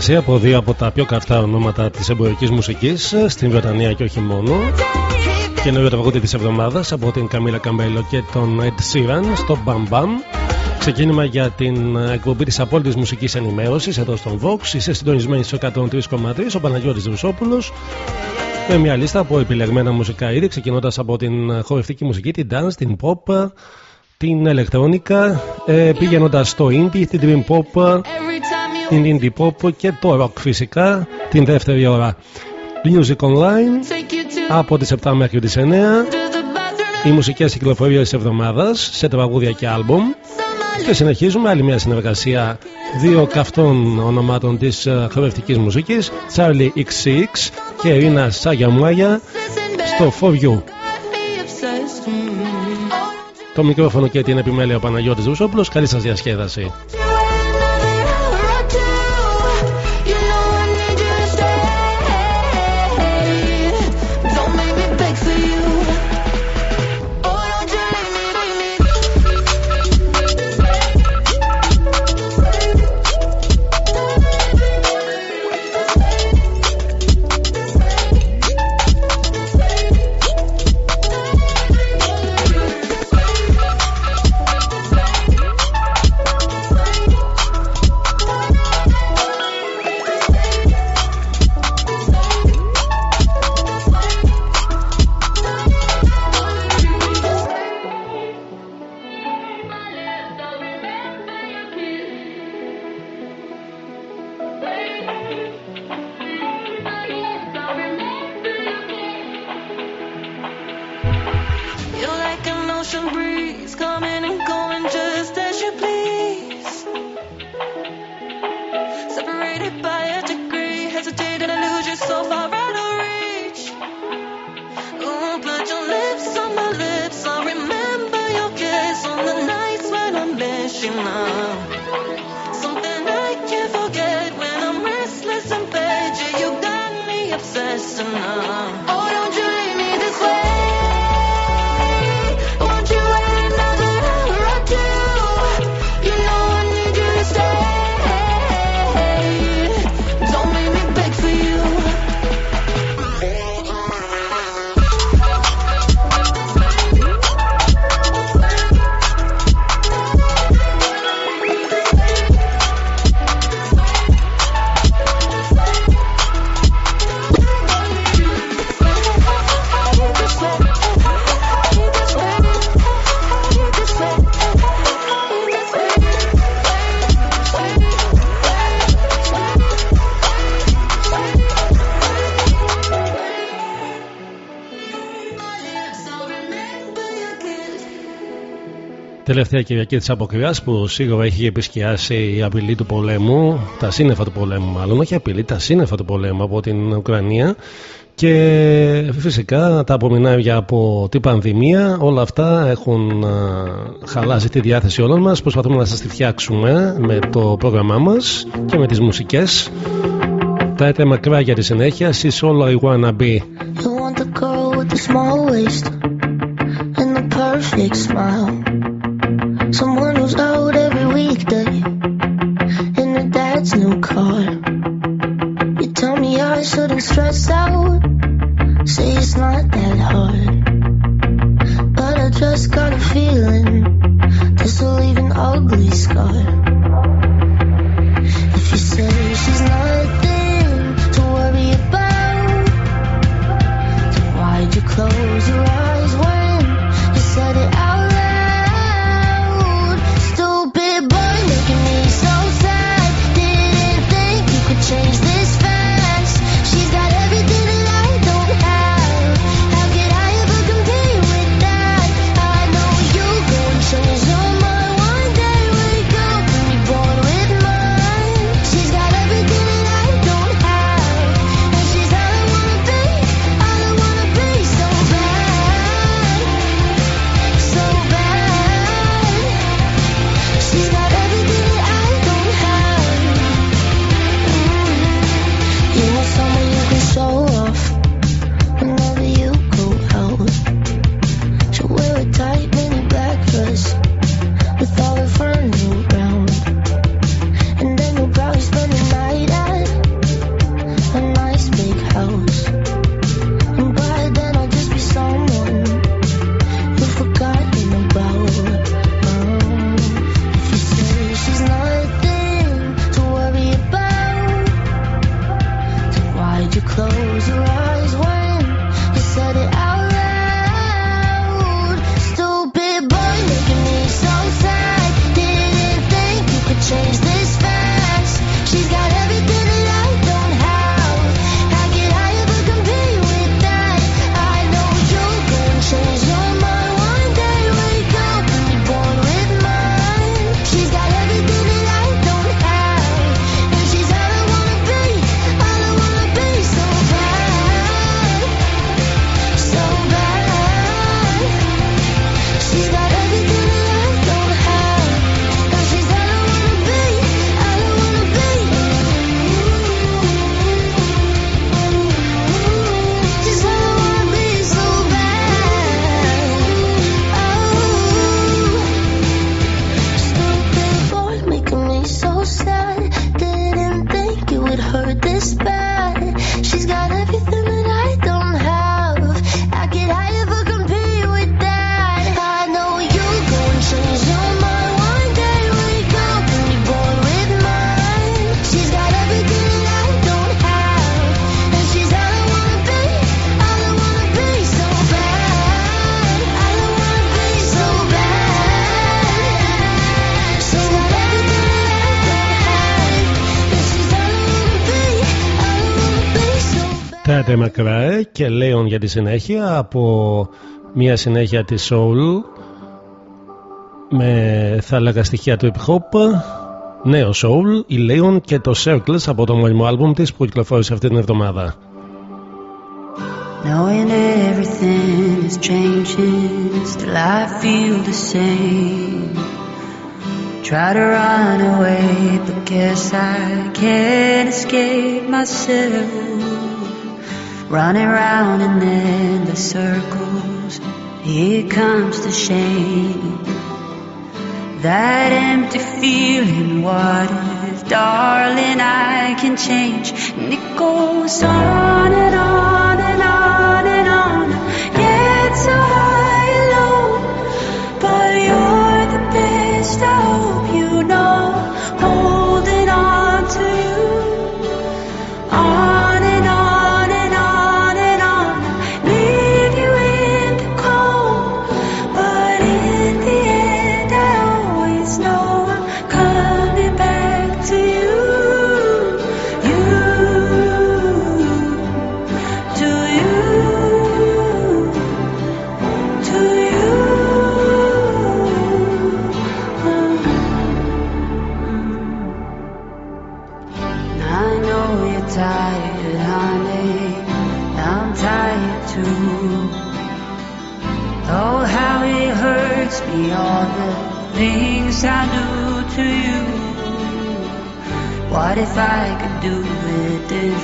συνεργασία από δύο από τα πιο καυτά ονόματα της εμπορικής μουσικής στην Βρετανία και όχι μόνο. Και νέο τραγούδι της εβδομάδας από την Καμίλα Καμπέλο και τον Ed Sheeran στο Bam Bam. Ξεκίνημα για την εκπομπή της απόλυτης μουσικής ενημέρωσης εδώ στον Vox. Είσαι συντονισμένη στο 103,3 ο Παναγιώτης Ρουσόπουλος με μια λίστα από επιλεγμένα μουσικά είδη ξεκινώντας από την χορευτική μουσική, την dance, την pop την ηλεκτρόνικα ε, πηγαίνοντας στο indie, την dream pop την indie pop και το rock φυσικά την δεύτερη ώρα. Music Online από τις 7 μέχρι τις 9 οι μουσικές κυκλοφορίες της εβδομάδας σε τραγούδια και άλμπομ και συνεχίζουμε άλλη μια συνεργασία. Δύο καυτών ονομάτων της ε, χορευτικής μουσικής Charlie XX και Ειρήνα Σάγια στο For You. Το μικρόφωνο και την επιμέλεια ο Παναγιώτης Ρουσόπουλος. Καλή σας διασκέδαση τελευταία Κυριακή της Αποκριάς που σίγουρα έχει επισκιάσει η απειλή του πολέμου, τα σύννεφα του πολέμου μάλλον, όχι απειλή, τα σύννεφα του πολέμου από την Ουκρανία και φυσικά τα απομεινάρια από την πανδημία όλα αυτά έχουν χαλάσει τη διάθεση όλων μας. προσπαθούμε να σας τη φτιάξουμε με το πρόγραμμά μας και με τις μουσικές. τα έτρε μακρά για τη συνέχεια She's all I wanna be You want the with the small And the perfect smile για τη συνέχεια από μια συνέχεια της soul με θα έλεγα στοιχεία του hip hop. Νέο soul, η Leon και το Circles από το μόνιμο άλμπουμ της που κυκλοφόρησε αυτή την εβδομάδα. running round in endless circles. Here comes the shame. That empty feeling, what if, darling, I can change? And it goes on and on.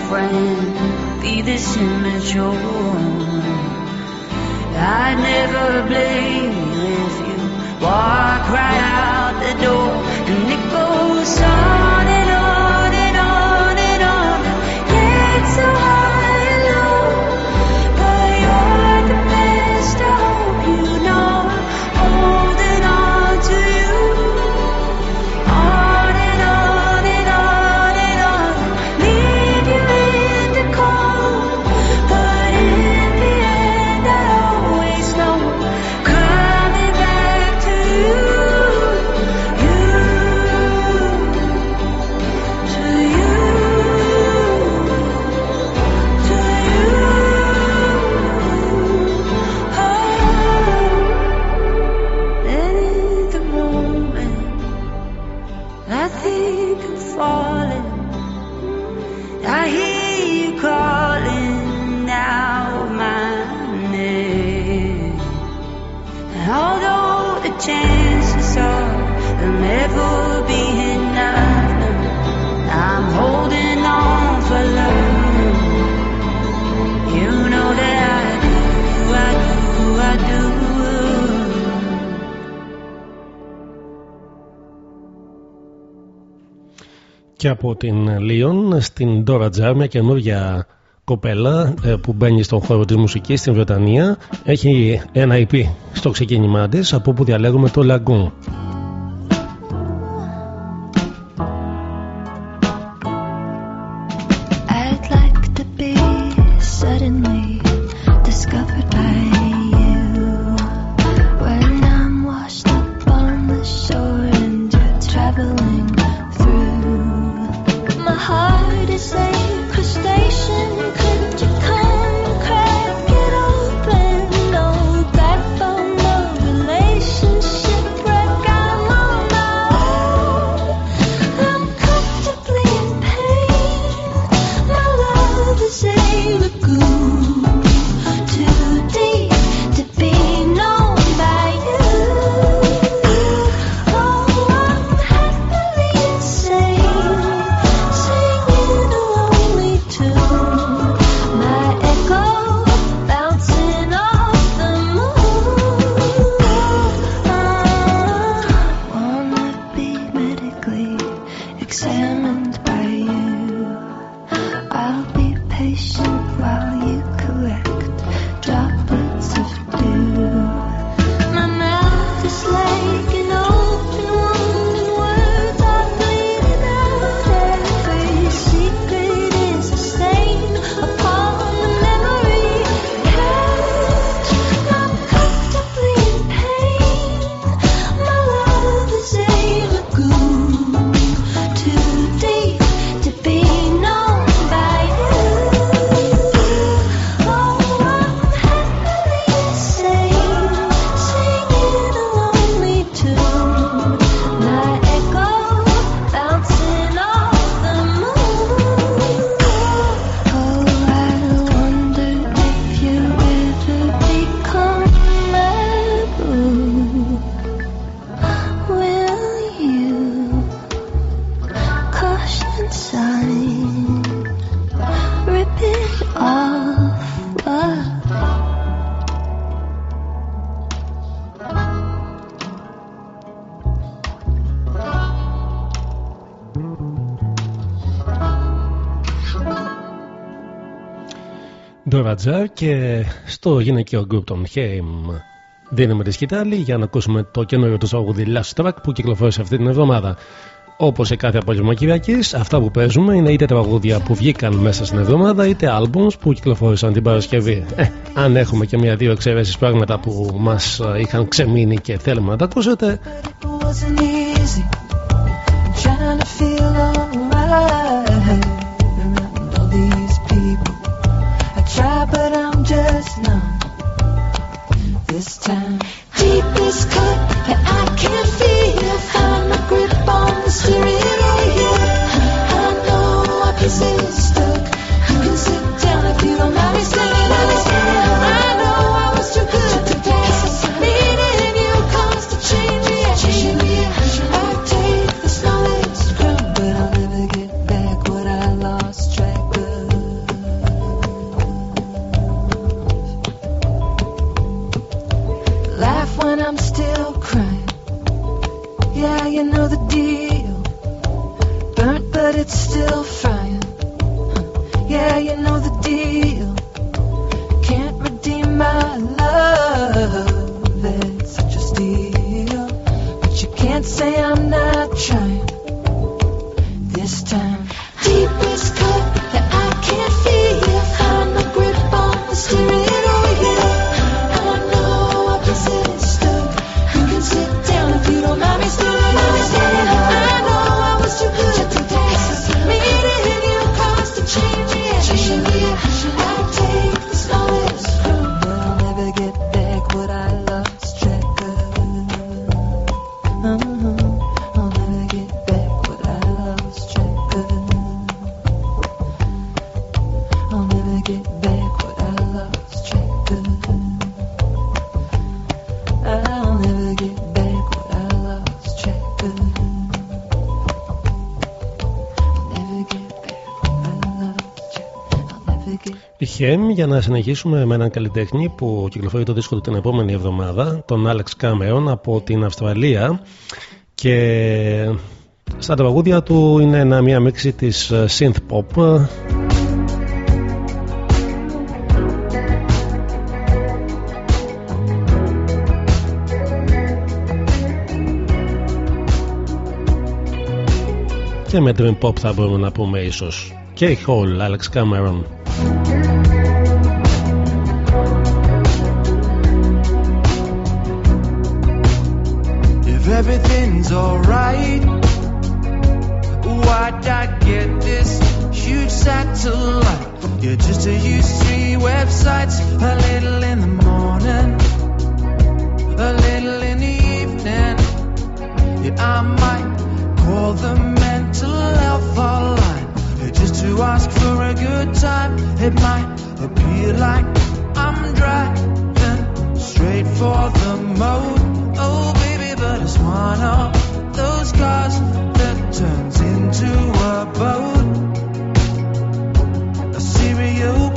friend be this immature? I'd never blame you if you walk right out. την Λίον στην Ντόρα Τζάρ, μια καινούργια κοπέλα ε, που μπαίνει στον χώρο της μουσικής στην Βρετανία. Έχει ένα EP στο ξεκίνημά της από όπου διαλέγουμε το Lagoon. του Ρατζάρ και στο γυναικείο γκρουπ των Χέιμ δίνουμε τη σκητάλη για να ακούσουμε το καινούριο του τραγούδι Last Track που κυκλοφόρησε αυτή την εβδομάδα. Όπως σε κάθε απόγευμα Κυριακής, αυτά που παίζουμε είναι είτε τραγούδια που βγήκαν μέσα στην εβδομάδα, είτε albums που κυκλοφόρησαν την Παρασκευή. Ε, αν έχουμε και μία-δύο εξαιρέσεις πράγματα που μας ε, είχαν ξεμείνει και θέλουμε να τα ακούσετε. για να συνεχίσουμε με έναν καλλιτέχνη που κυκλοφορεί το δίσκο του την επόμενη εβδομάδα, τον Alex Cameron από την Αυστραλία. Και στα τραγούδια του είναι ένα, μια μίξη της ε, synth pop. Και με dream pop θα μπορούμε να πούμε ίσως. Και Hall, Alex Cameron. It's alright. Why'd I get this huge satellite? You're just a used three websites, a little in the morning, a little in the evening. Yeah, I might call the mental health hotline just to ask for a good time. It might appear like I'm driving straight for the moon. Oh, baby, but it's one of scars that turns into a boat. A serial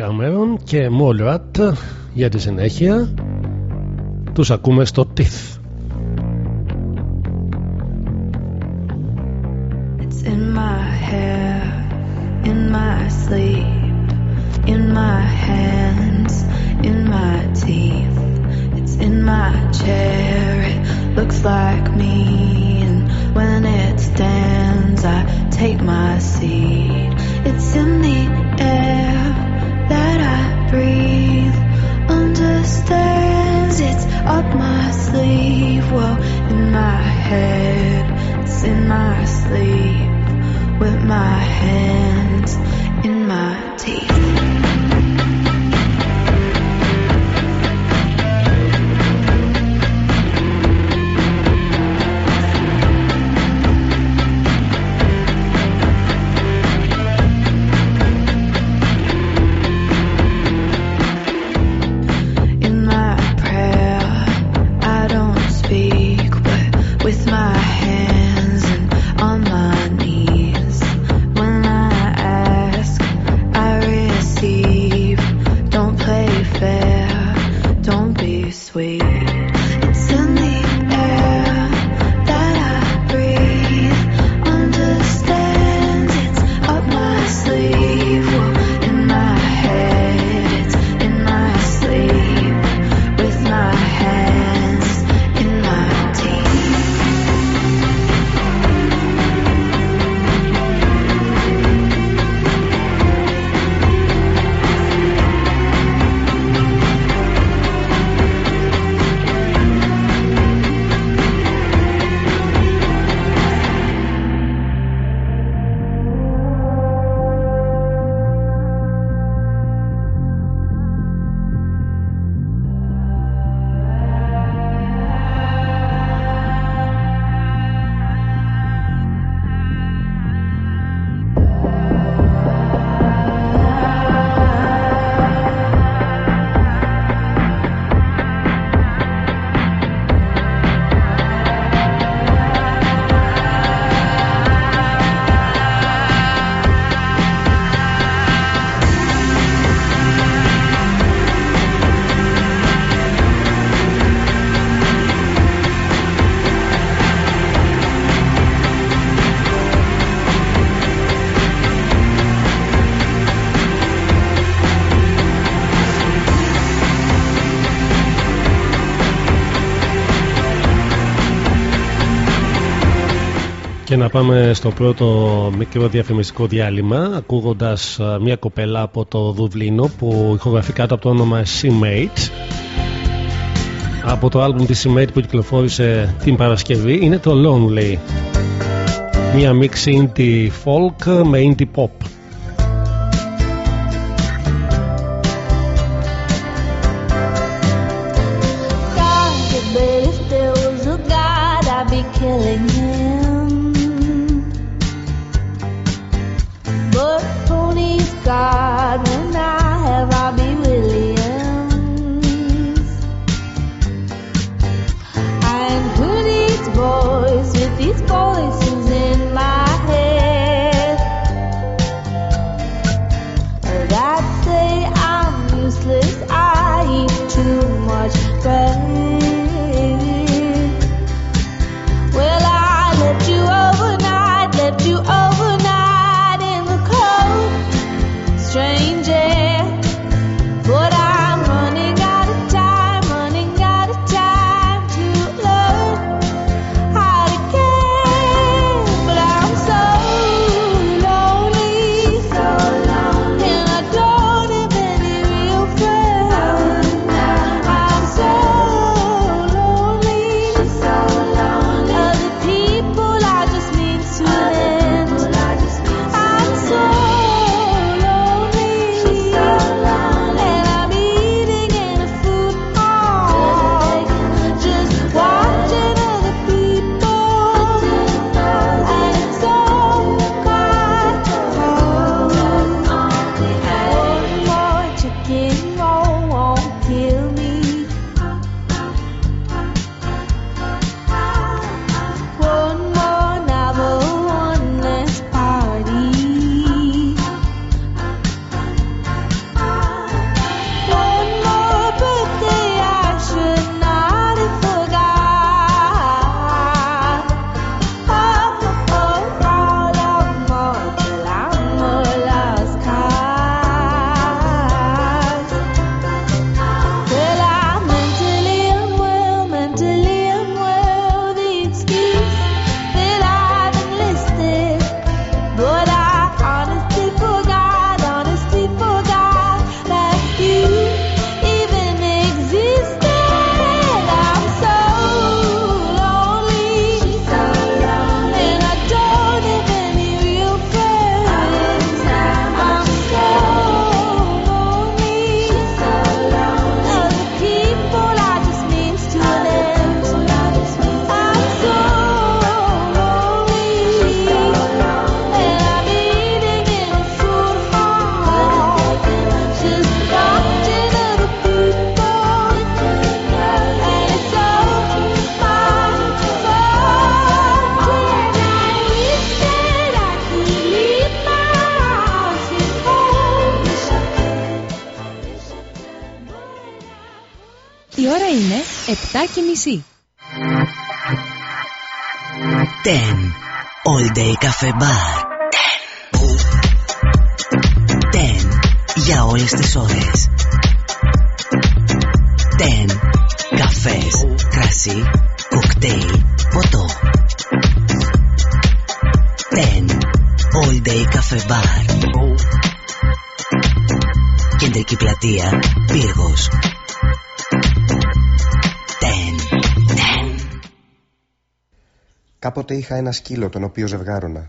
Κάμερον και Μόλρατ για τη συνέχεια. Τους ακούμε στο Teeth. Πάμε στο πρώτο μικρό διαφημιστικό διάλειμμα ακούγοντας μια κοπέλα από το Δουβλίνο που ηχογραφεί από το όνομα Seamate. Από το άλμπουμ της Seamate που κυκλοφόρησε την Παρασκευή είναι το Lonely. Μια μίξη indie folk με indie pop. Μισή. Ten. All Day Cafe Bar. Ten. Ten. Για όλες τις ώρες. Ten. Καφές, κρασί, κοκτέιλ, ποτό. Ten. All Day Cafe Bar. Κεντρική πλατεία, Κάποτε είχα ένα σκύλο τον οποίο ζευγάρωνα.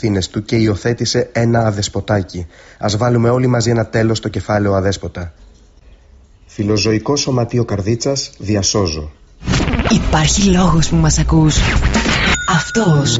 του και υιοθέτησε ένα αδεσποτάκι. Α βάλουμε όλοι μαζί ένα τέλος στο κεφάλαιο αδέσποτα. Φιλοζωικό Σωματείο Καρδίτσας, διασώζω. Υπάρχει λόγος που μας ακούς. Αυτός.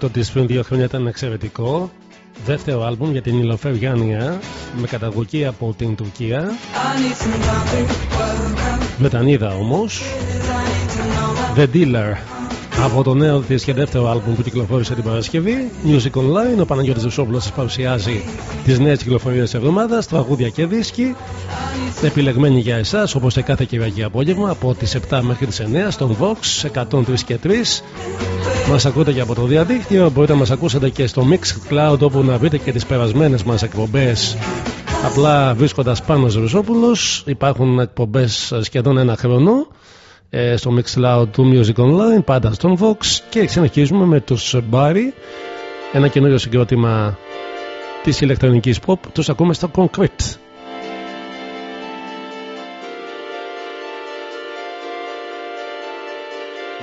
Το τεμπούτο της πριν δύο χρόνια ήταν εξαιρετικό. Δεύτερο άλμπουμ για την Ιλοφέρ Γιάννια με καταγωγή από την Τουρκία. Βρετανίδα όμως. The Dealer από το νέο της και δεύτερο άλμπουμ που κυκλοφόρησε την Παρασκευή. Music Online. Ο Παναγιώτης Βουσόπουλος σας παρουσιάζει τις νέες κυκλοφορίες της εβδομάδας, τραγούδια και δίσκοι. Επιλεγμένοι για εσάς όπως σε κάθε Κυριακή απόγευμα από τις 7 μέχρι τις 9 στον Vox 103 και 3. Μας ακούτε και από το διαδίκτυο. Μπορείτε να μας ακούσετε και στο Mixcloud όπου να βρείτε και τις περασμένες μας εκπομπές. Απλά βρίσκοντας πάνω Ριζόπουλο. Υπάρχουν εκπομπές σχεδόν ένα χρόνο ε, στο Mixcloud του Music Online, πάντα στον Vox. Και συνεχίζουμε με τους Barry. Ένα καινούριο συγκρότημα της ηλεκτρονικής pop. Τους ακούμε στο Concrete.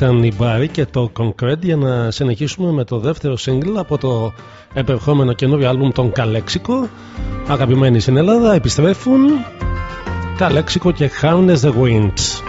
ήταν η Barry και το Concrete για να συνεχίσουμε με το δεύτερο single από το επερχόμενο καινούριο άλμπουμ των Καλέξικο. Αγαπημένοι στην Ελλάδα επιστρέφουν Καλέξικο και Harness the Winds.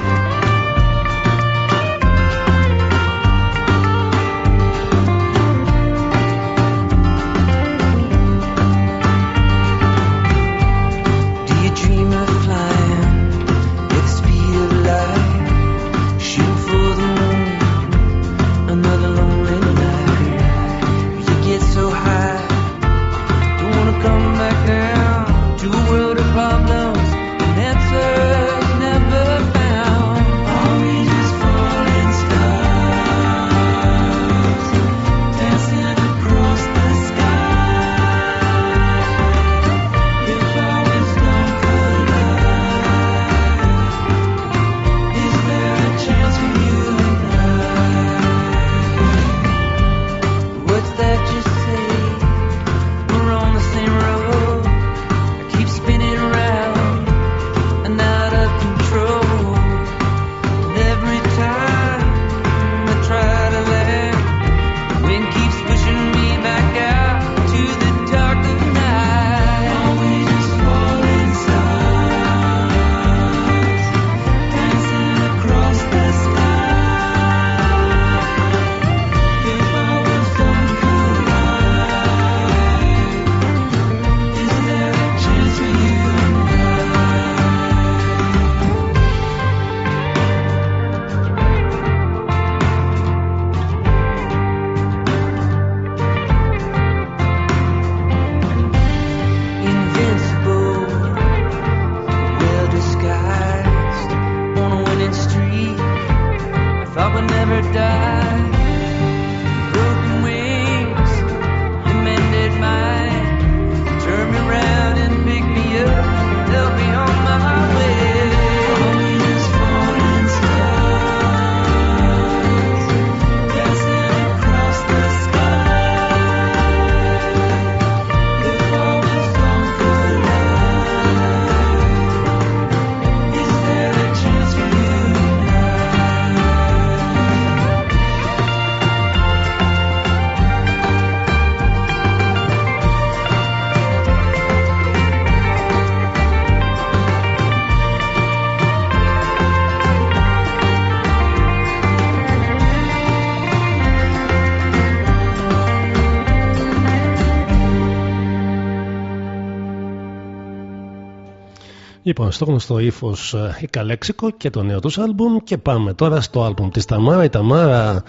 Λοιπόν, στο γνωστό ύφος ε, η Καλέξικο και το νέο τους άλμπουμ και πάμε τώρα στο άλμπουμ της Ταμάρα. Η Ταμάρα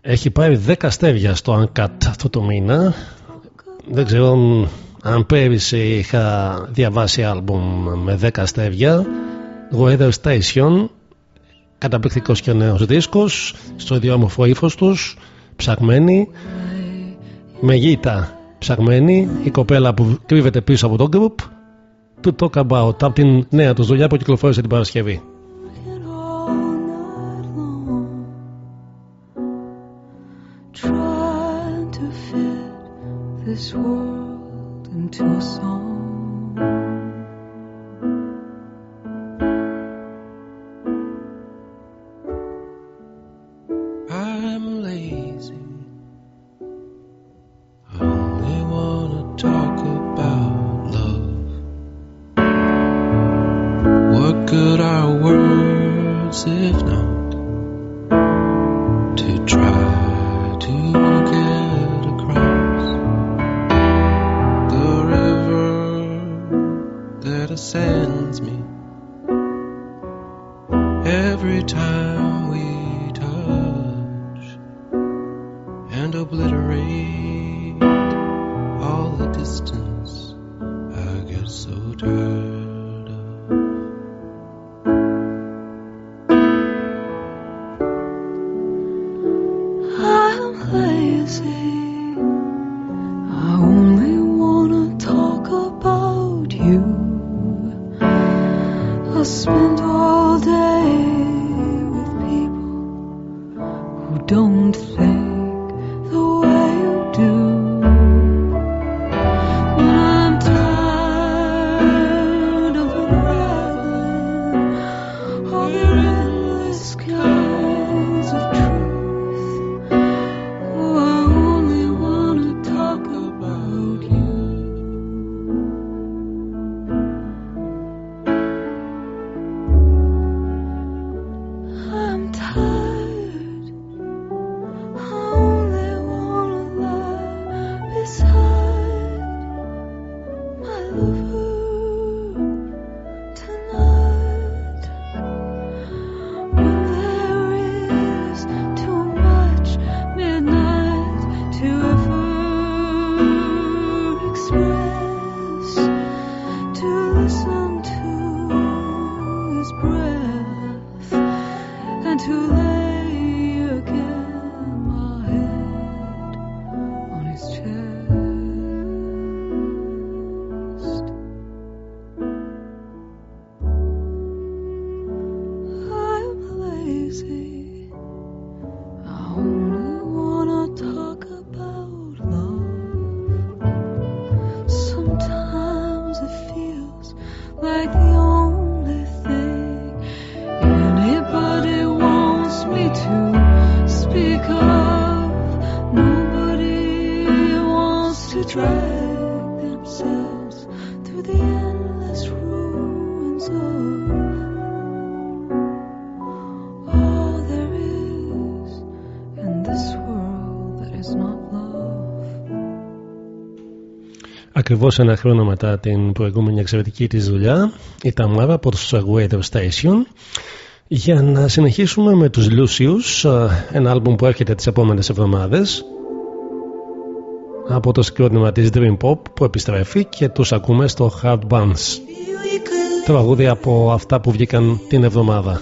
έχει πάρει 10 αστέρια στο Uncut αυτό το μήνα. Δεν ξέρω αν πέρυσι είχα διαβάσει άλμπουμ με 10 αστέρια. Weather Station, καταπληκτικός και νέος δίσκος, στο ιδιόμορφο ύφος τους, ψαγμένη, με γήτα ψαγμένη, η κοπέλα που κρύβεται πίσω από τον group to Talk About από την νέα τους δουλειά που κυκλοφόρησε την Παρασκευή. Ακριβώς ένα χρόνο μετά την προηγούμενη εξαιρετική της δουλειά, η Ταμάρα από το Weather Station. Για να συνεχίσουμε με τους Lucius, ένα άλμπουμ που έρχεται τις επόμενες εβδομάδες από το συγκρότημα της Dream Pop που επιστρέφει και τους ακούμε στο Hard Buns. Τραγούδι από αυτά που βγήκαν την εβδομάδα.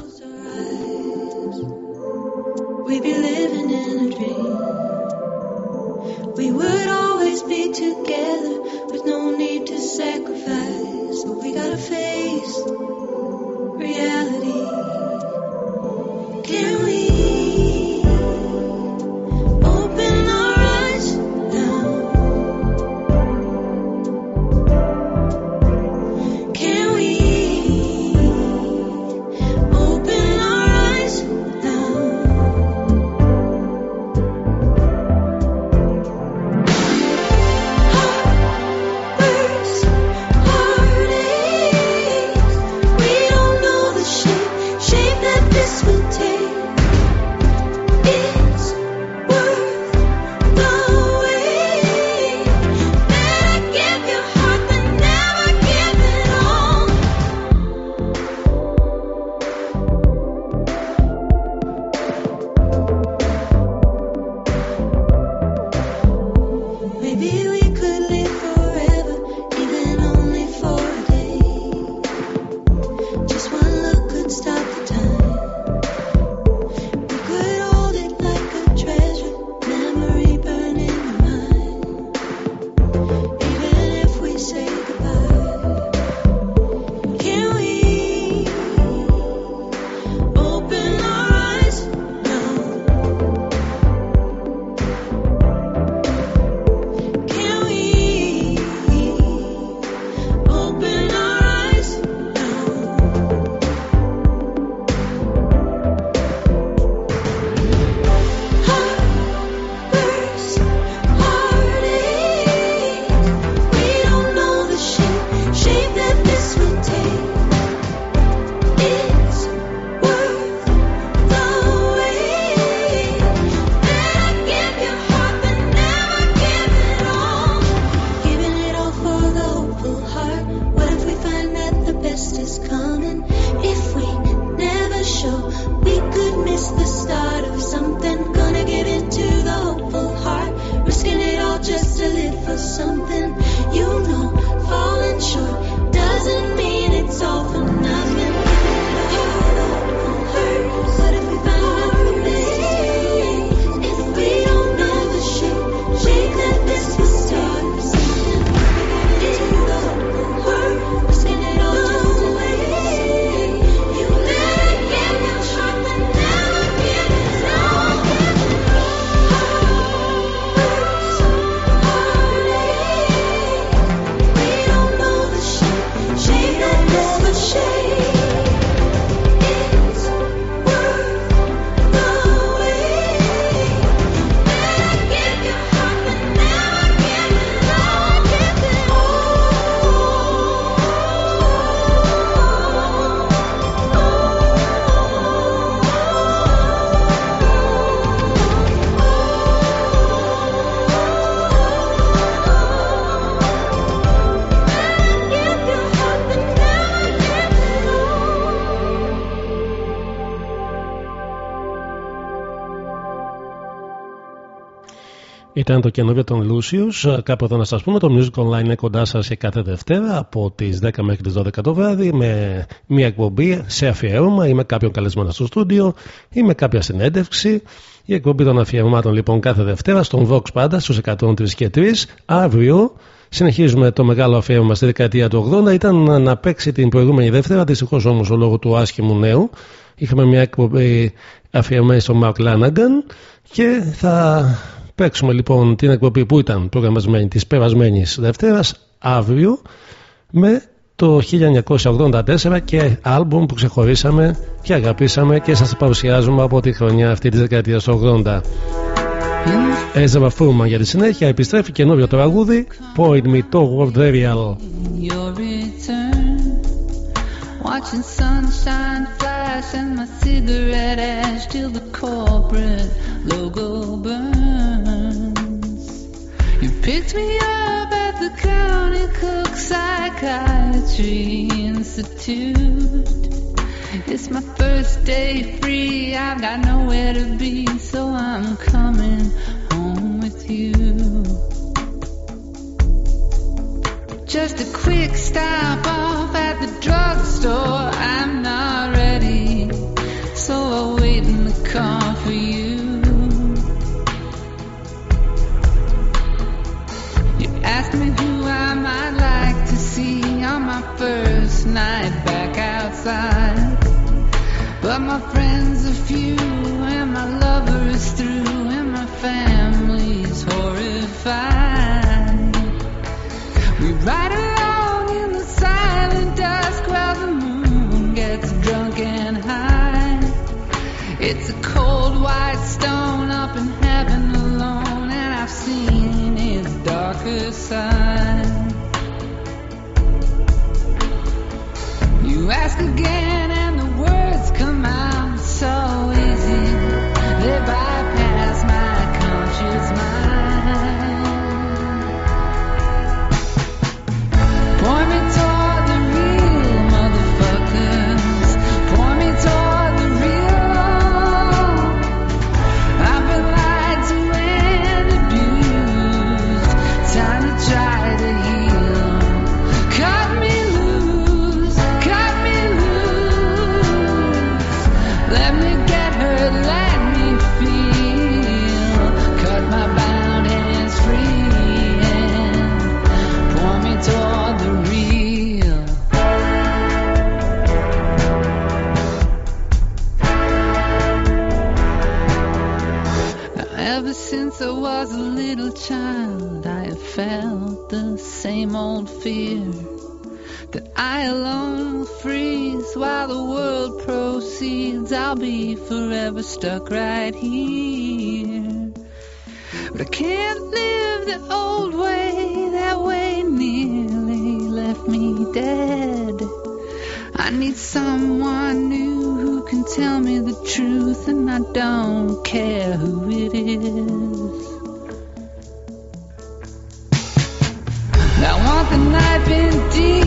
Ήταν το καινούριο των Lucius. Κάπου εδώ να σας πούμε: Το Music Online είναι κοντά σας και κάθε Δευτέρα από τις 10 μέχρι τις 12 το βράδυ με μια εκπομπή σε αφιέρωμα ή με κάποιον καλεσμένο στο στούντιο ή με κάποια συνέντευξη. Η εκπομπή των αφιερωμάτων λοιπόν κάθε Δευτέρα στον Vox πάντα στους 103 και 3. Αύριο συνεχίζουμε το μεγάλο αφιέρωμα στη δεκαετία του 80. Ήταν να παίξει την προηγούμενη Δευτέρα, δυστυχώς όμως ο λόγω του άσχημου νέου. Είχαμε μια εκπομπή αφιερωμένη στον Mark Lanagan και θα παίξουμε λοιπόν την εκπομπή που ήταν προγραμματισμένη της περασμένης Δευτέρας αύριο με το 1984 και άλμπουμ που ξεχωρίσαμε και αγαπήσαμε και σας παρουσιάζουμε από τη χρονιά αυτή της δεκαετίας του 80. Έζεβα Φούρμαν για τη συνέχεια επιστρέφει καινούριο τραγούδι Point Me Toward the Real. your return. Watching sunshine flash and my cigarette ash till the corporate logo burns. Picked me up at the County Cook Psychiatry Institute. It's my first day free, I've got nowhere to be, so I'm coming home with you. Just a quick stop off at the drugstore. I'm not ready, so I'll wait in the car for you. asked me who I might like to see on my first night back outside. But my friends are few, and my lover is through, and my family's horrified. We ride along in the silent dusk while the moon gets drunk and high. It's a cold white stone up in heaven alone, and I've seen. You ask again, and the words come out so I was a little child, I felt the same old fear that I alone will freeze while the world proceeds. I'll be forever stuck right here. But I can't live the old way, that way nearly left me dead. I need someone new who can tell me the truth, and I don't care who it is. been deep.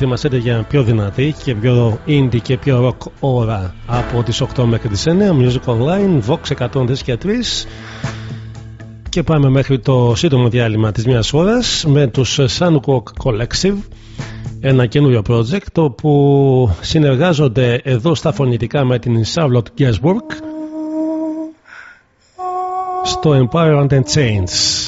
Ετοιμαστείτε για πιο δυνατή και πιο indie και πιο rock ώρα από τις 8 μέχρι τις 9 Music Online, Vox 103 και 3 και πάμε μέχρι το σύντομο διάλειμμα της μιας ώρας με τους Suncock Collective ένα καινούριο project όπου συνεργάζονται εδώ στα φωνητικά με την Charlotte Gainsbourg στο Empire and Chains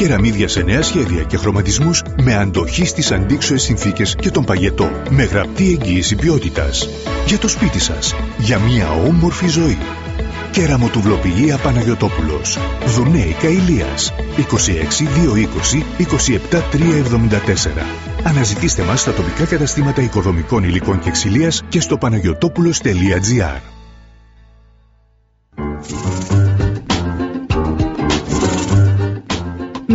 Κεραμίδια σε νέα σχέδια και χρωματισμούς με αντοχή στις αντίξωες συνθήκες και τον παγετό. Με γραπτή εγγύηση ποιότητας. Για το σπίτι σας. Για μια όμορφη ζωή. Κεραμοτουβλοποιία Παναγιωτόπουλος. Δουνέικα Ηλίας. 26 220 27 374. Αναζητήστε μας στα τοπικά καταστήματα οικοδομικών υλικών και ξυλίας και στο παναγιωτόπουλος.gr.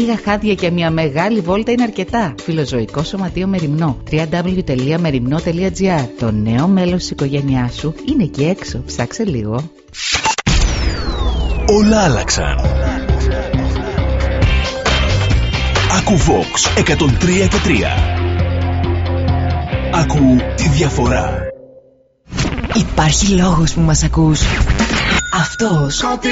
λίγα χάδια και μια μεγάλη βόλτα είναι αρκετά. Φιλοζωικό Σωματείο Μεριμνό. www.merimno.gr Το νέο μέλος της οικογένειάς σου είναι εκεί έξω. Ψάξε λίγο. Όλα άλλαξαν. Ακού Vox 103 και 3. Ακού τη διαφορά. Υπάρχει λόγος που μας ακούς. Αυτός. Quand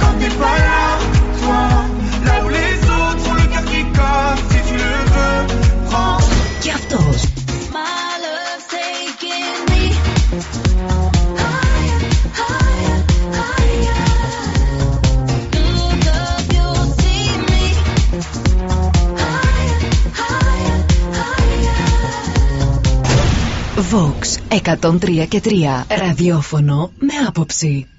Κάτι και αυτό τρία και τρία. Ραδιόφωνο με άποψη.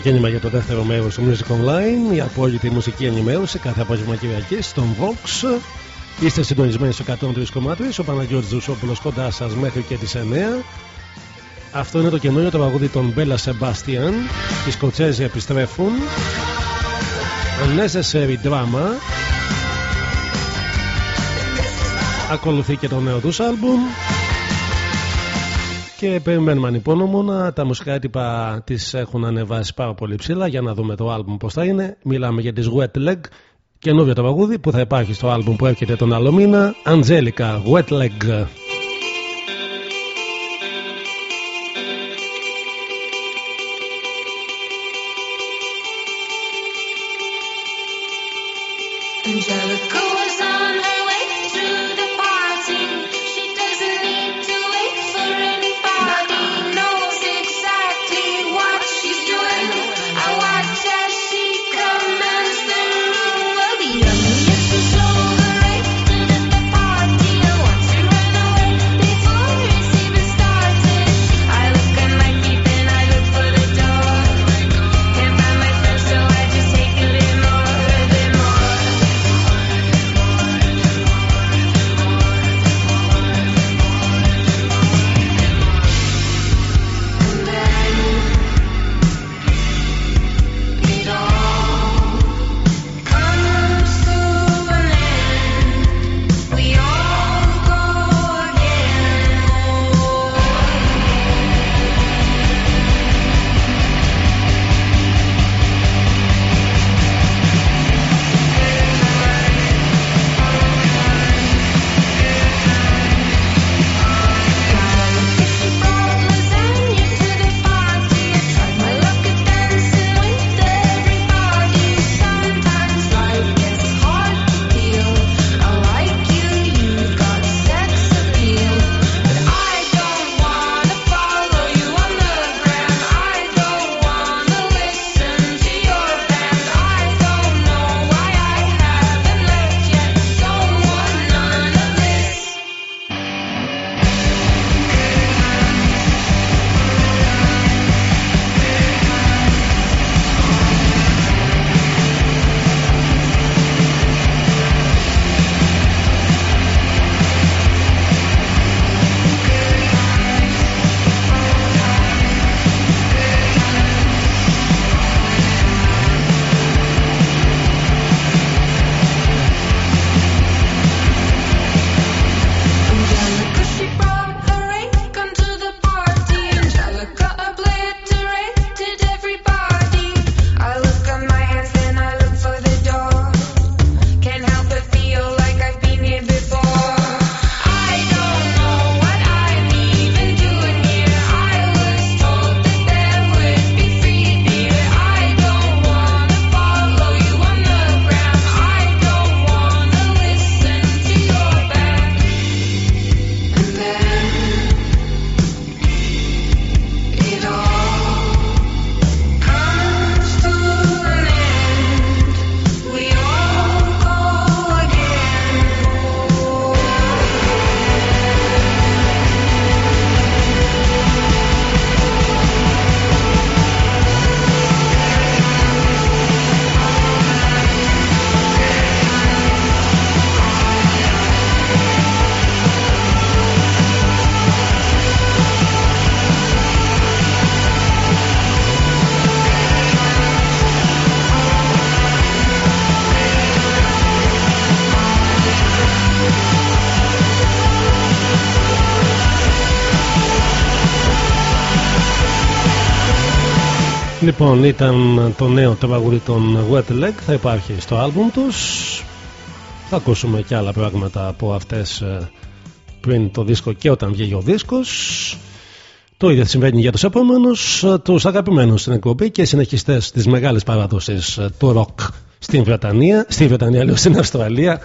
ξεκίνημα για το δεύτερο μέρος του Music Online. Η απόλυτη μουσική ενημέρωση κάθε απόγευμα Κυριακή στον Vox. Είστε συντονισμένοι στο 103 κομμάτι. Ο Παναγιώτης Δουσόπουλο κοντά σας μέχρι και τις 9. Αυτό είναι το καινούριο τραγούδι των Μπέλα Σεμπάστιαν. Οι Σκοτσέζοι επιστρέφουν. Unnecessary Drama. Ακολουθεί και το νέο τους άλμπουμ. Και περιμένουμε ανυπόνομονα. Τα μουσικά μουσικάτυπα τις έχουν ανεβάσει πάρα πολύ ψηλά για να δούμε το album πώς θα είναι. Μιλάμε για τις Wet Leg, καινούριο το παγούδι που θα υπάρχει στο album που έρχεται τον άλλο μήνα. Angelica Wet Leg. Λοιπόν, ήταν το νέο τραγούδι των Wet Leg, θα υπάρχει στο άλμπουμ τους. Θα ακούσουμε και άλλα πράγματα από αυτές ε, πριν το δίσκο και όταν βγήκε ο δίσκος. Το ίδιο συμβαίνει για τους επόμενους, ε, τους αγαπημένους στην εκπομπή και συνεχιστές της μεγάλης παράδοσης ε, του ροκ στην Βρετανία, στην Βρετανία λέω στην Αυστραλία.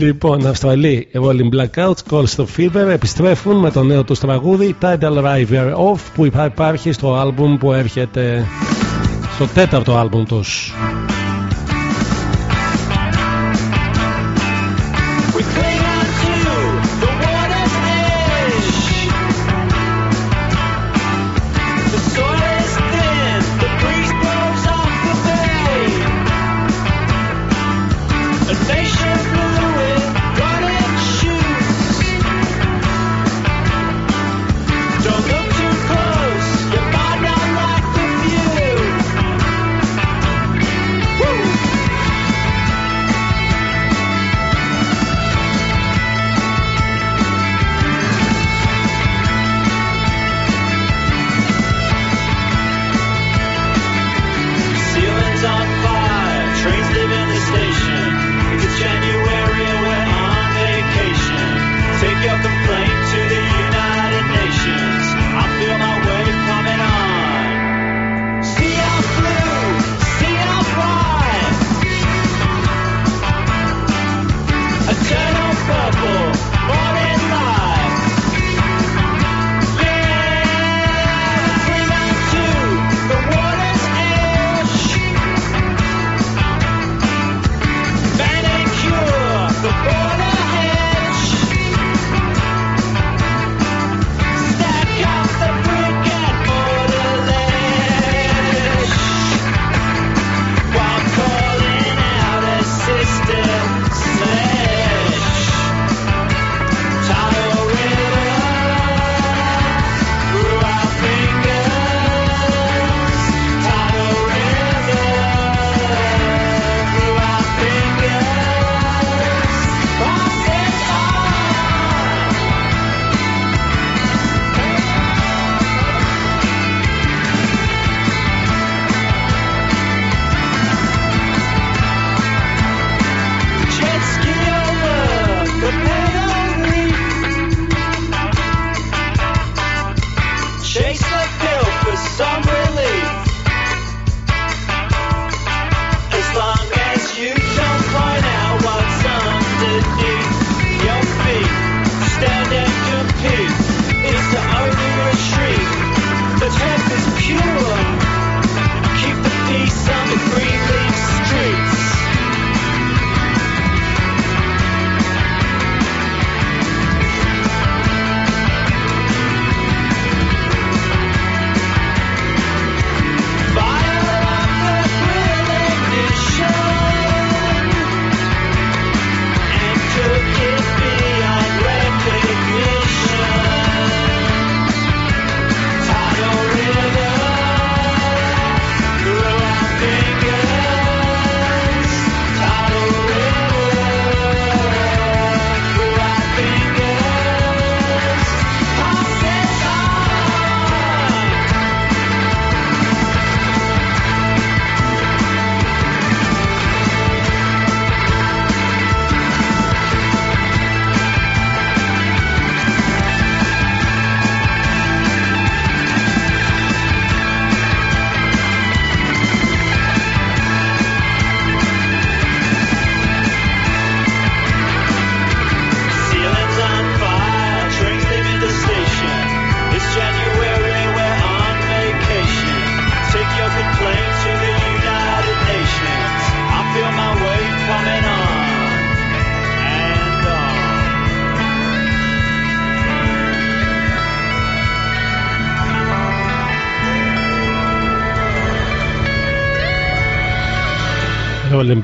Λοιπόν, Αυστραλοί Rolling Blackouts, Calls to Fever επιστρέφουν με το νέο τους τραγούδι Tidal River Off που υπάρχει στο άλμπουμ που έρχεται στο τέταρτο άλμπουμ τους.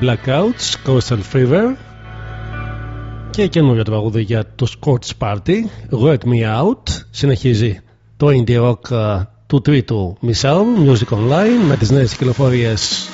Blackouts, Coastal Fever και καινούριο τραγούδι για το Scorch Party, Work Me Out. Συνεχίζει το indie rock uh, του τρίτου μισάου, Music Online, με τις νέες κυκλοφορίες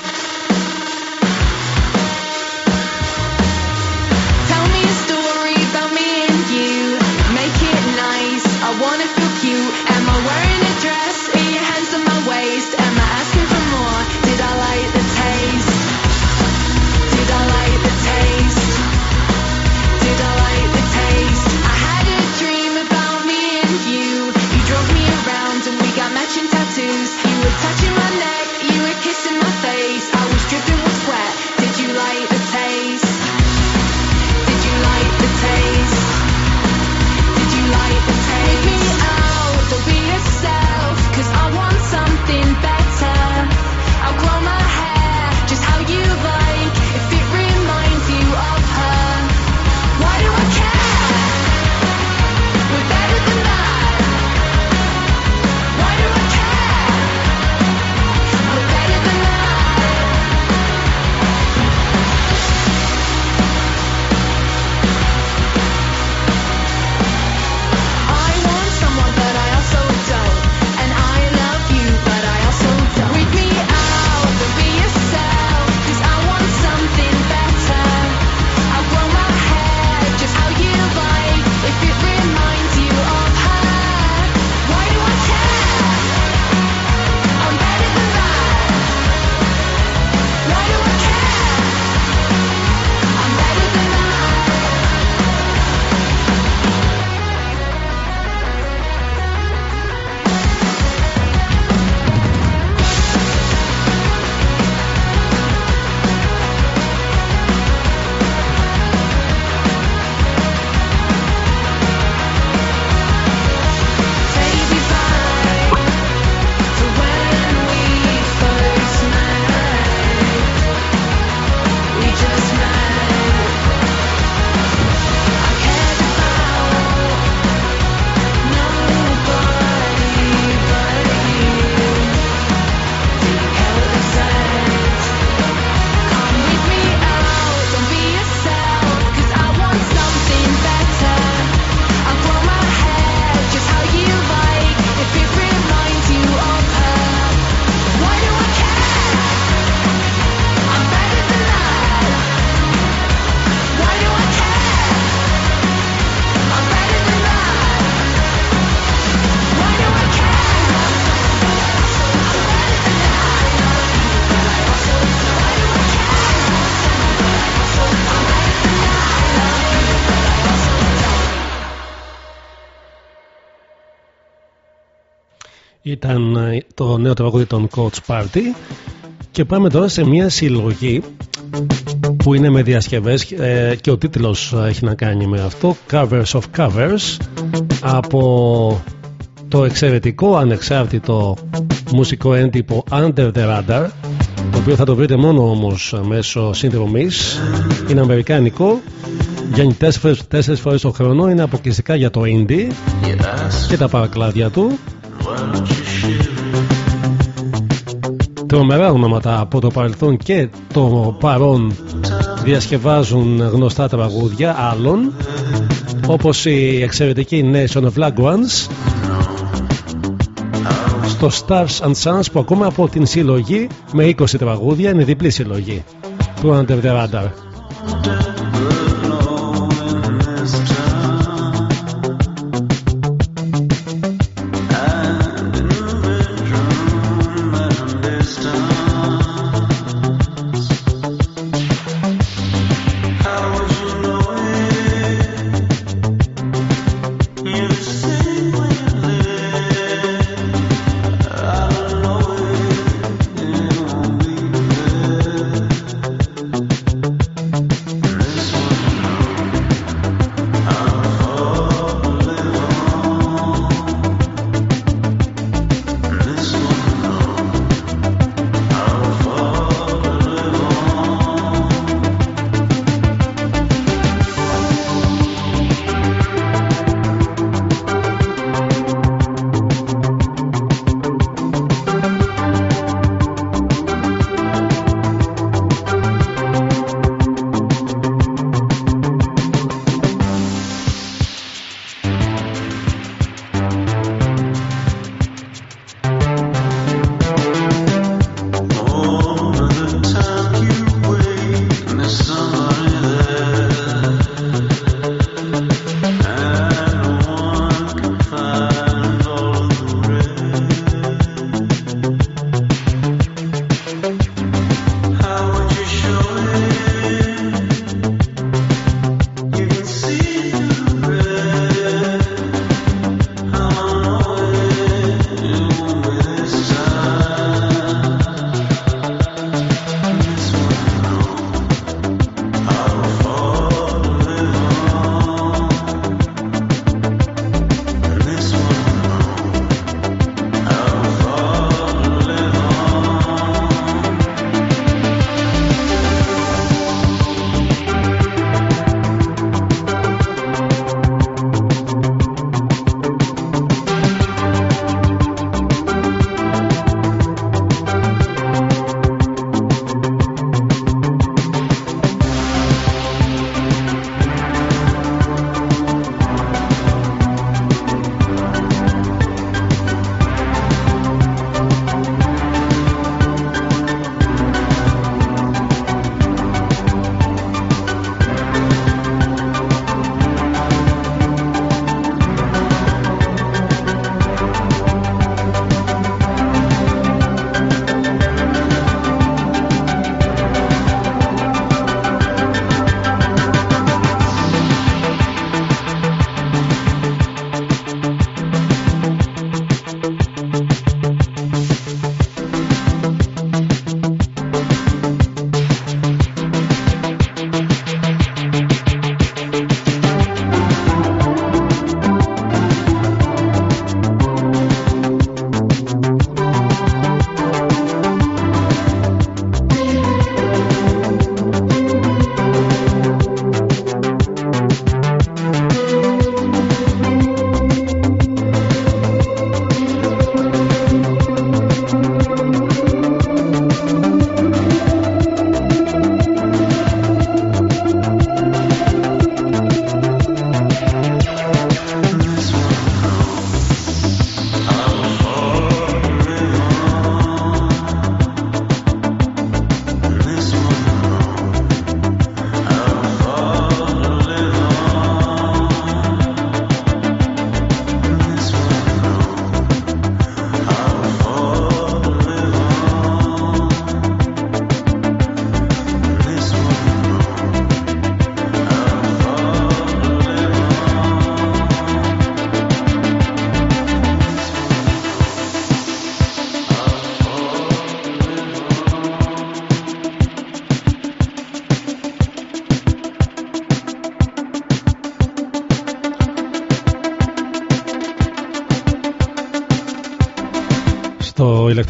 το νέο τραγούδι των Coach Party. Και πάμε τώρα σε μια συλλογή που είναι με διασκευές ε, και ο τίτλος έχει να κάνει με αυτό Covers of Covers από το εξαιρετικό ανεξάρτητο μουσικό έντυπο Under the Radar το οποίο θα το βρείτε μόνο όμως μέσω συνδρομής. Είναι αμερικάνικο βγαίνει τέσσερις, τέσσερις φορές το χρόνο είναι αποκλειστικά για το indie και τα παρακλάδια του τρομερά ονόματα από το παρελθόν και το παρόν διασκευάζουν γνωστά τραγούδια άλλων όπως η εξαιρετική Nation of Ones στο Stars and Suns που ακόμα από την συλλογή με 20 τραγούδια είναι διπλή συλλογή του Under the Radar.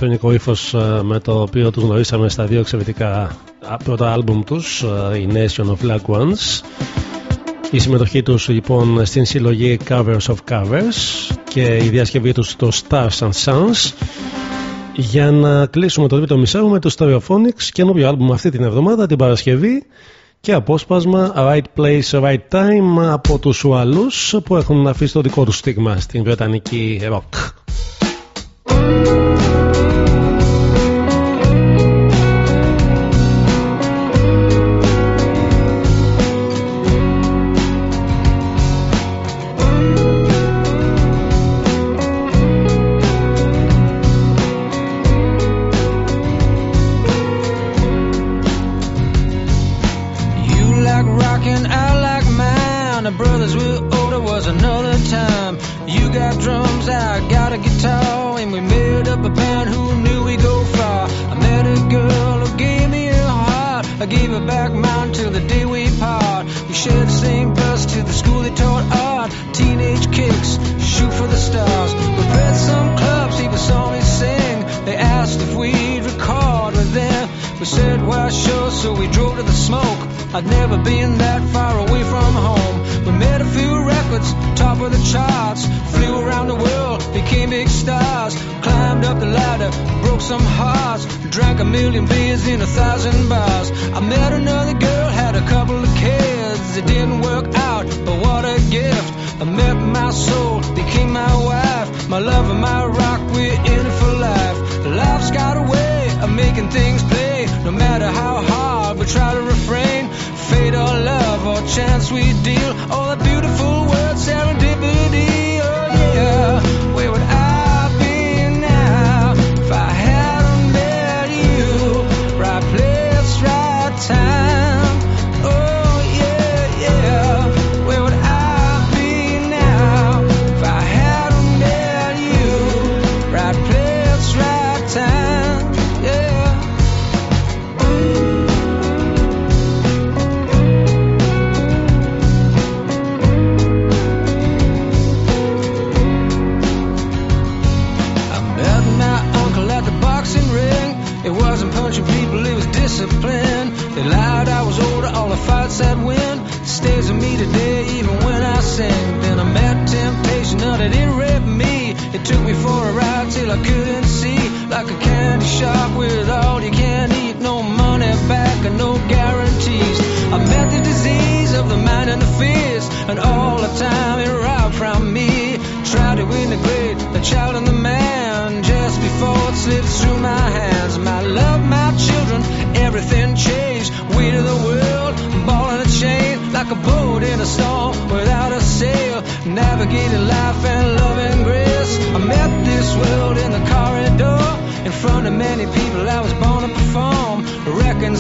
Ηλεκτρονικό ύφος με το οποίο τους γνωρίσαμε στα δύο εξαιρετικά πρώτα άλμπουμ τους η Nation of Black Ones η συμμετοχή τους λοιπόν στην συλλογή Covers of Covers και η διασκευή τους στο Stars and Sons για να κλείσουμε το τρίτο μισάρο με το Stereophonics καινούριο άλμπουμ αυτή την εβδομάδα την Παρασκευή και απόσπασμα Right Place, Right Time από τους Ουαλούς που έχουν αφήσει το δικό τους στίγμα στην Βρετανική rock.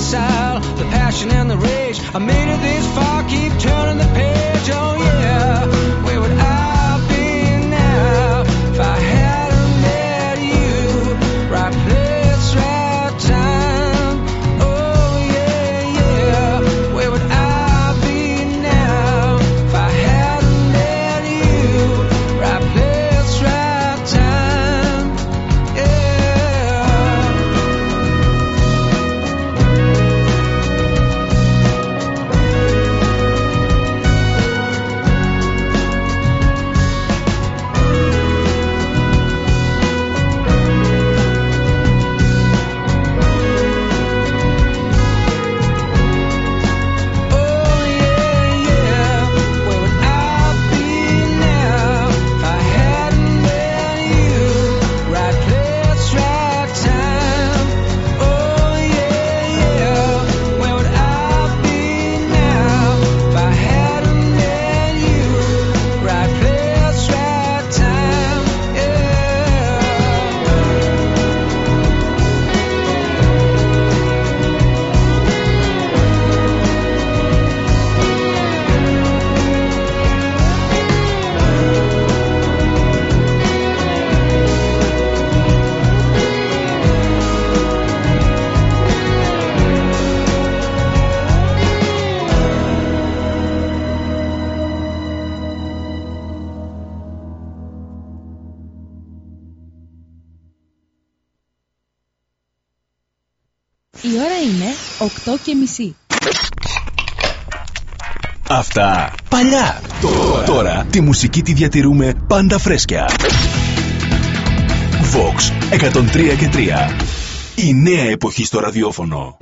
the passion and the rage. I made it this far. 8 και μισή. Αυτά παλιά. Τώρα, τώρα τη μουσική τη διατηρούμε πάντα φρέσκια. Vox 103 και 3. Η νέα εποχή στο ραδιόφωνο.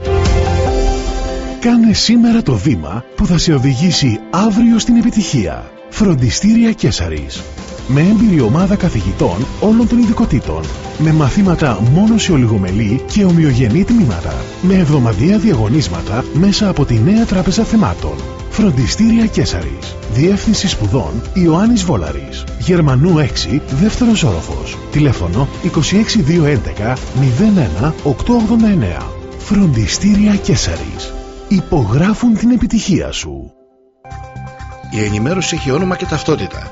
Κάνε σήμερα το βήμα που θα σε οδηγήσει αύριο στην επιτυχία. Φροντιστήρια Κέσαρης. Με έμπειρη ομάδα καθηγητών όλων των ειδικοτήτων. Με μαθήματα μόνο σε ολιγομελή και ομοιογενή τμήματα. Με εβδομαδία διαγωνίσματα μέσα από τη νέα τράπεζα θεμάτων. Φροντιστήρια Κέσαρης. Διεύθυνση σπουδών Ιωάννης Βόλαρης. Γερμανού 6, δεύτερος όροφος. Τηλέφωνο 26211 01 889. Φροντιστήρια Κέσαρης. Υπογράφουν την επιτυχία σου. Η ενημέρωση έχει όνομα και ταυτότητα.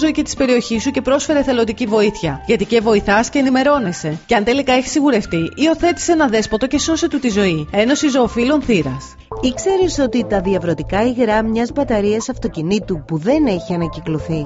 φιλοζωική και της περιοχής σου και πρόσφερε θελοντική βοήθεια. Γιατί και βοηθάς και ενημερώνεσαι. Και αν τελικά έχεις σιγουρευτεί, υιοθέτησε ένα δέσποτο και σώσε του τη ζωή. Ένωση Ζωοφύλων Θήρα. Ήξερες ότι τα διαβρωτικά υγρά μιας μπαταρίας αυτοκινήτου που δεν έχει ανακυκλωθεί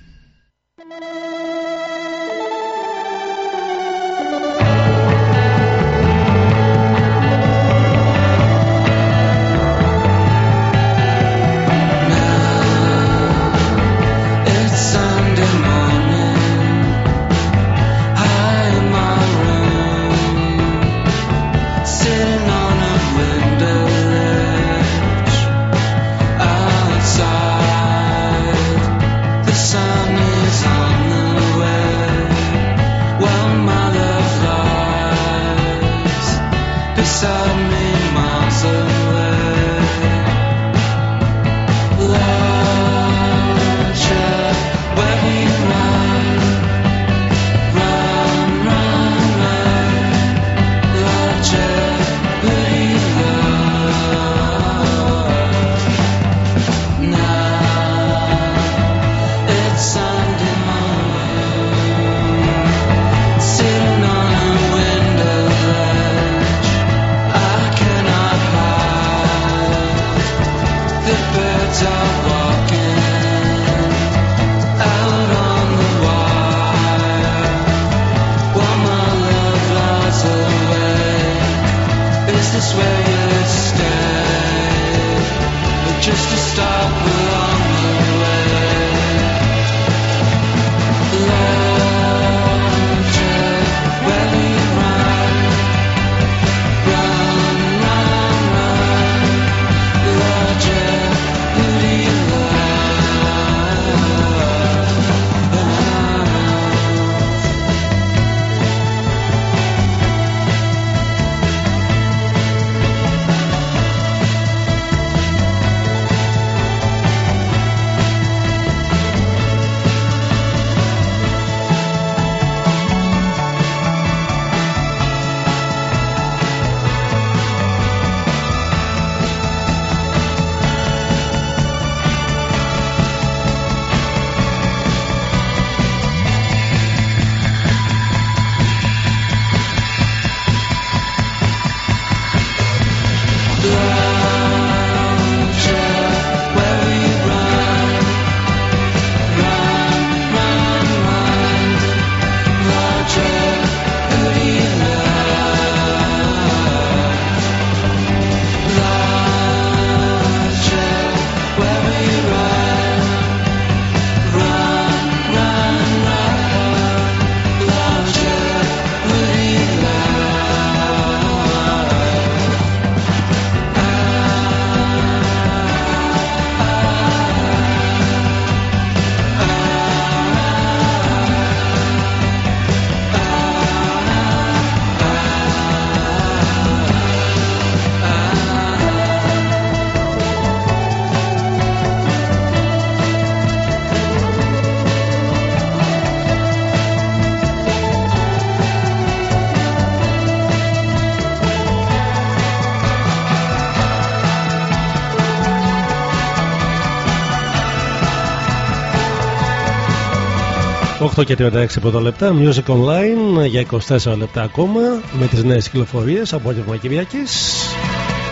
8 και 36 πρώτα Music Online για 24 λεπτά ακόμα με τις νέες κυκλοφορίες απόγευμα Κυριακής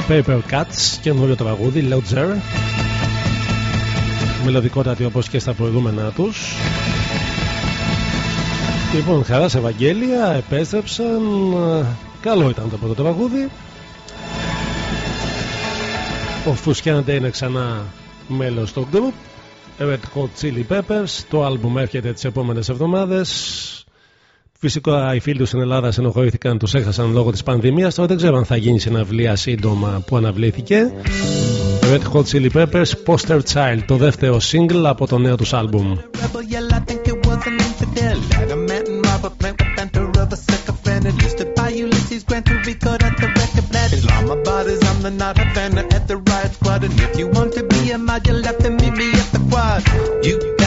Paper Cuts καινούριο τραγούδι Loudzer μελωδικότατη όπως και στα προηγούμενα τους. Λοιπόν, χαρά σε Ευαγγέλια, επέστρεψαν καλό ήταν το πρώτο τραγούδι. Ο Φουσκιάντε είναι ξανά μέλος του group. Red Hot Chili Peppers. Το άλμπουμ έρχεται τις επόμενες εβδομάδες. Φυσικά οι φίλοι τους στην Ελλάδα ενοχωρήθηκαν, τους έχασαν λόγω της πανδημίας. Τώρα δεν ξέρω αν θα γίνει συναυλία σύντομα που αναβλήθηκε. Red Hot Chili Peppers, Poster Child, το δεύτερο single από το νέο τους άλμπουμ. I'm the not a fan at the riot squad, and if you want to be a mod, you'll have to meet me at the wide. You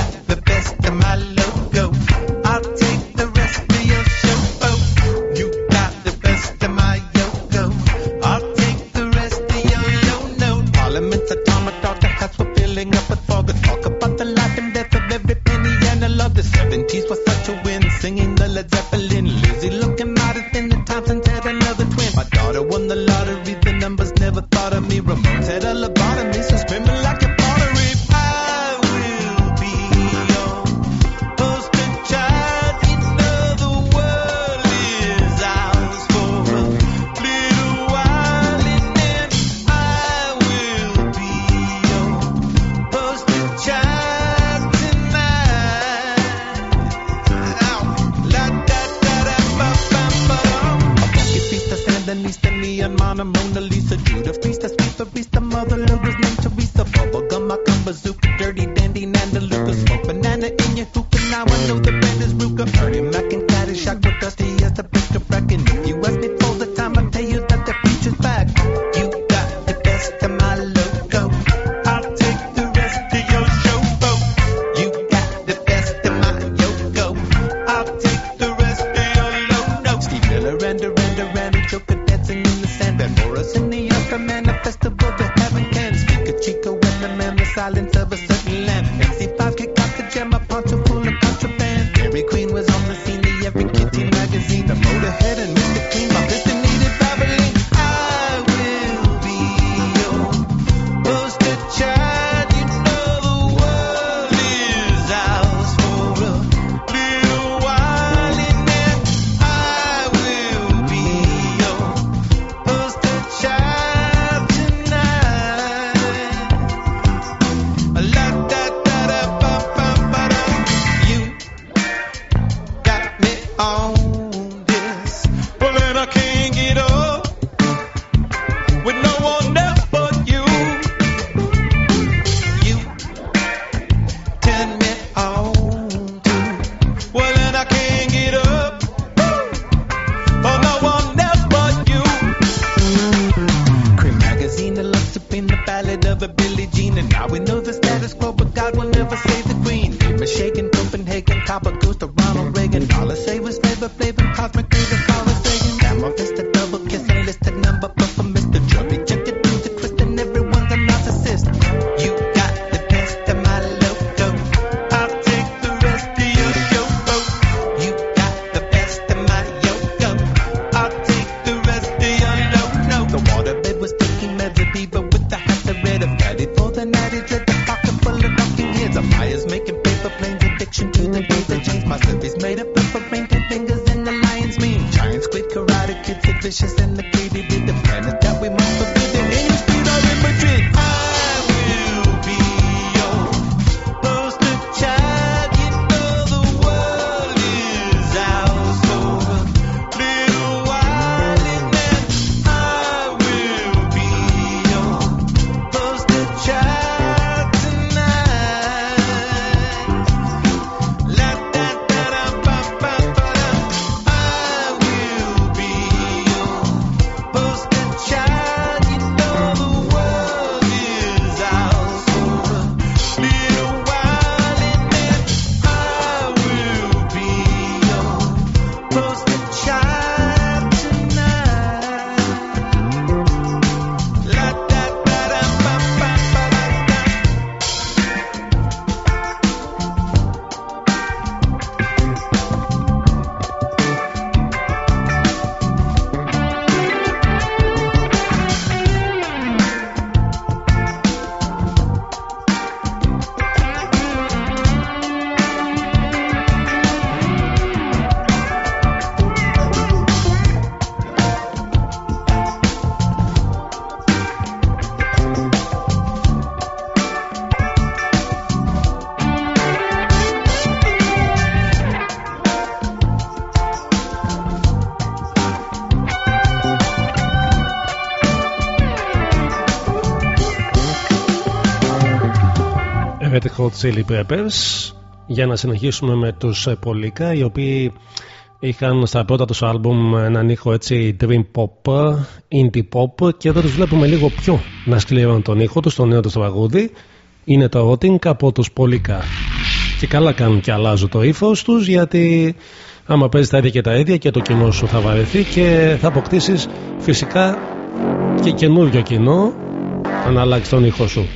Hot Chili Peppers. Για να συνεχίσουμε με τους ε, Πολίκα οι οποίοι είχαν στα πρώτα τους άλμπουμ έναν ήχο έτσι dream pop, indie pop και εδώ τους βλέπουμε λίγο πιο να σκληρώνουν τον ήχο τους, το νέο τους τραγούδι. Είναι το Rotting από τους Πολίκα. Και καλά κάνουν και αλλάζουν το ύφος τους γιατί άμα παίζεις τα ίδια και τα ίδια και το κοινό σου θα βαρεθεί και θα αποκτήσεις φυσικά και καινούριο κοινό αν αλλάξεις τον ήχο σου.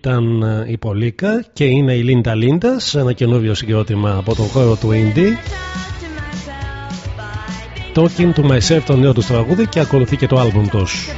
Ήταν ε, η Πολίκα και είναι η Λίντα Λίντας ένα καινούριο συγκρότημα από τον χώρο του Indie. Talking to myself το νέο τους τραγούδι και ακολουθεί και το άλμπουμ τους.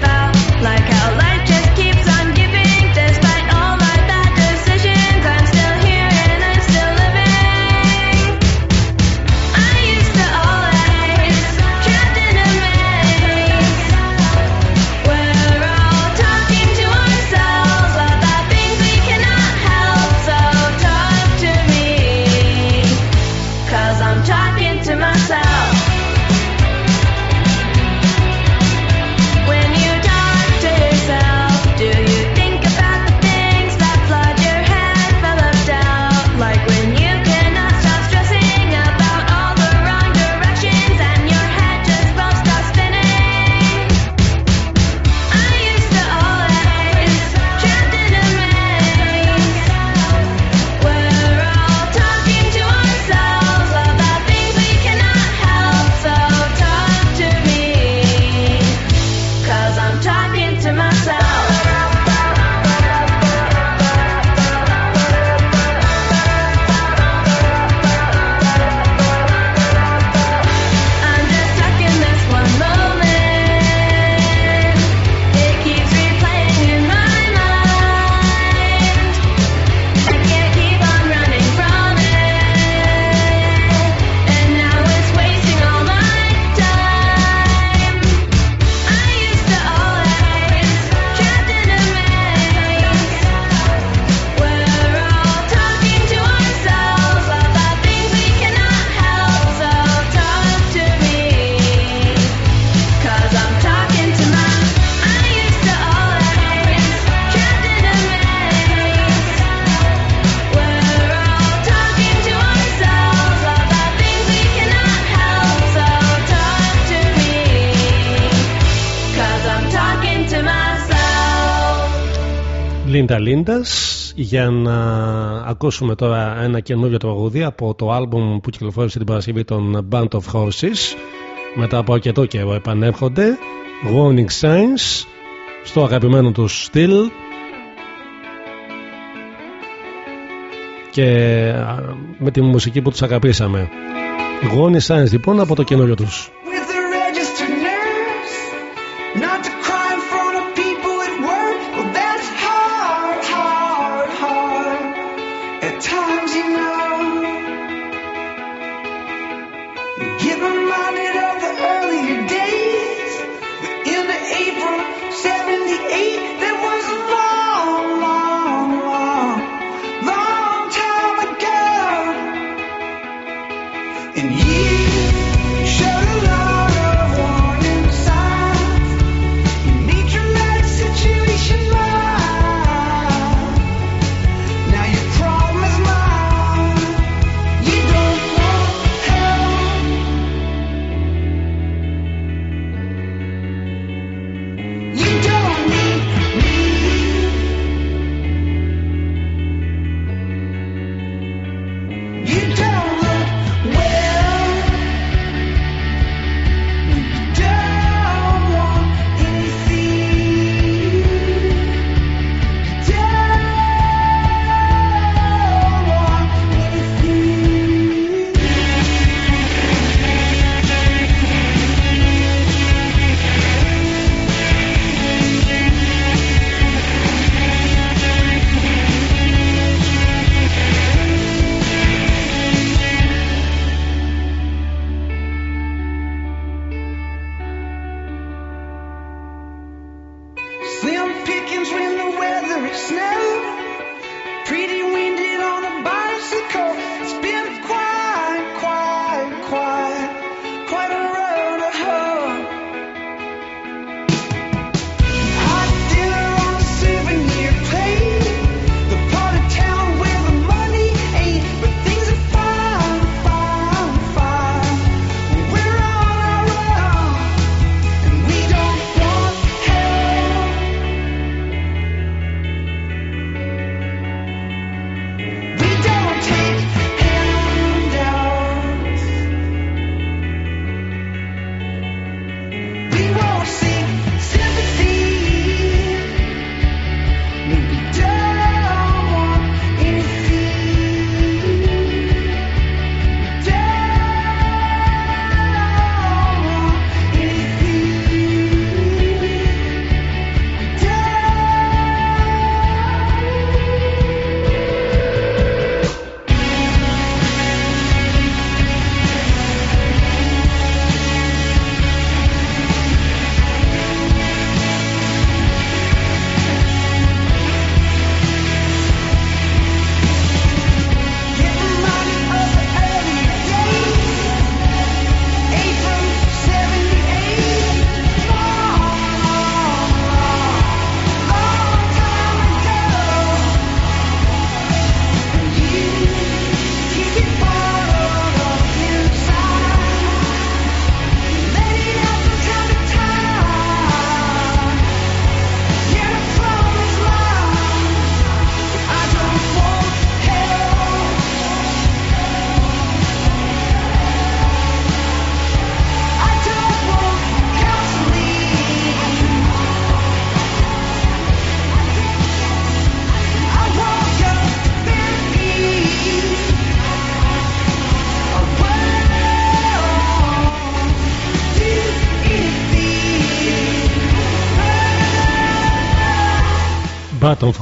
90 για να ακούσουμε τώρα ένα καινούριο τραγούδι από το άλμπουμ που κυκλοφόρησε την Παρασκευή των Band of Horses. Μετά από αρκετό καιρό επανέρχονται. Warning Signs στο αγαπημένο του στυλ και με τη μουσική που τους αγαπήσαμε. Warning Signs λοιπόν από το καινούριο τους.